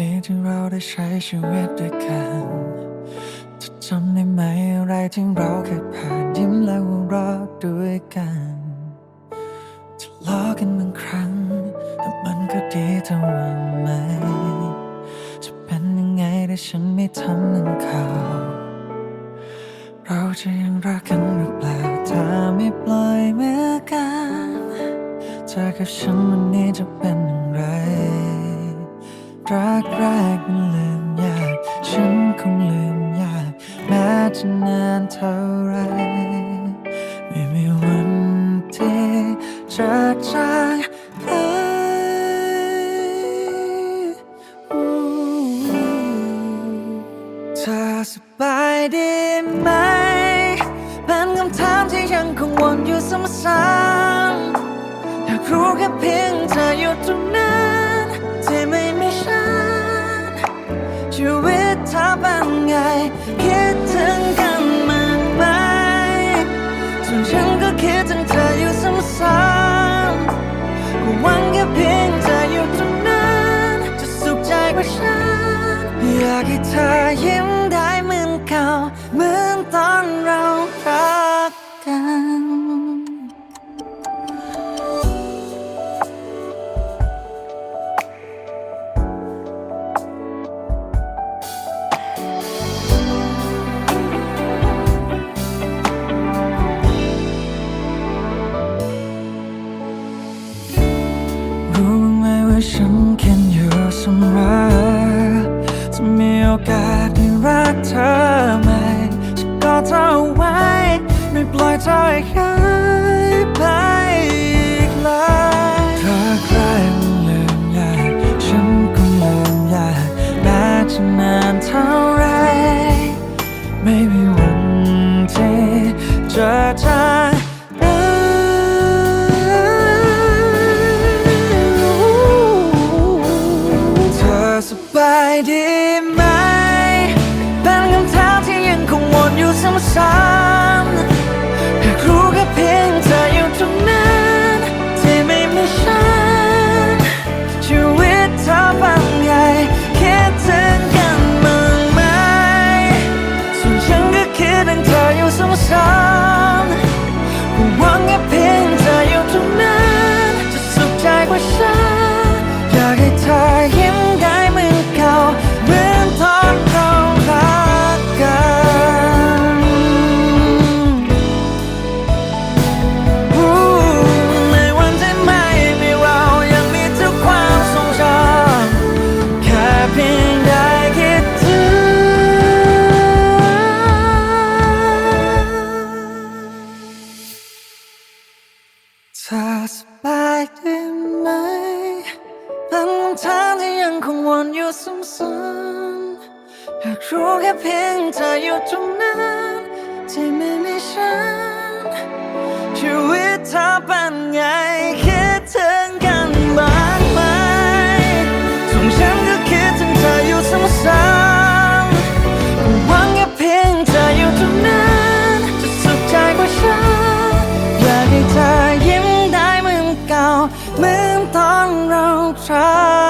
ปีที่เราได้ใช้ชีวิตด้วยกันจะจำได้ไหมอะไรที่เราเคยผ่านยิ้มและหัวเราะด้วยกันทะเลาะกันบางครั้ง แต่มันก็ดีเท่าวันไหม จะเป็นยังไงถ้าฉันไม่ทำนั่นเขาเราจะยังรักกันหรือเปล่าถ้าไม่ปล่อยมือกันเธอกับฉันวันนี้จะเป็นอย่างไร รักแรกมันลืมยาก ฉันคงลืมยาก แม้จะนานเท่าไร ไม่มีวันที่จะจางหายเธอสบายดีไหม เป็นคำถามที่ยังคงวนอยู่ซ้ำๆอยากรู้แค่เพียงเธออยู่ตรงนั้น ที่ไม่มีฉัน ชีวิตเธอเป็นไง คิดถึงกันมากไหมส่วนฉันก็คิดถึงเธออยู่ซ้ำๆก็หวังแค่เพียงเธออยู่ตรงนั้น จะสุขใจกว่าฉัน อยากให้เธอยิ้ม ปล่ามที่ยังคงวนอยู่ซ้ำๆอยากรู้แค่เพียงเธออยู่ตรงนั้นที่ไม่มีฉันชีวิตเธอเป็นไงคิดถึงกันบ้างไหมส่วนฉันก็คิดถึงเธออยู่ซ้ำๆก็หวังแค่เพียงเธออยู่ตรงนั้นจะสุขใจกว่าฉันอยากให้เธอยิ้มได้เหมือนเก่าเหมือนตอนเรารั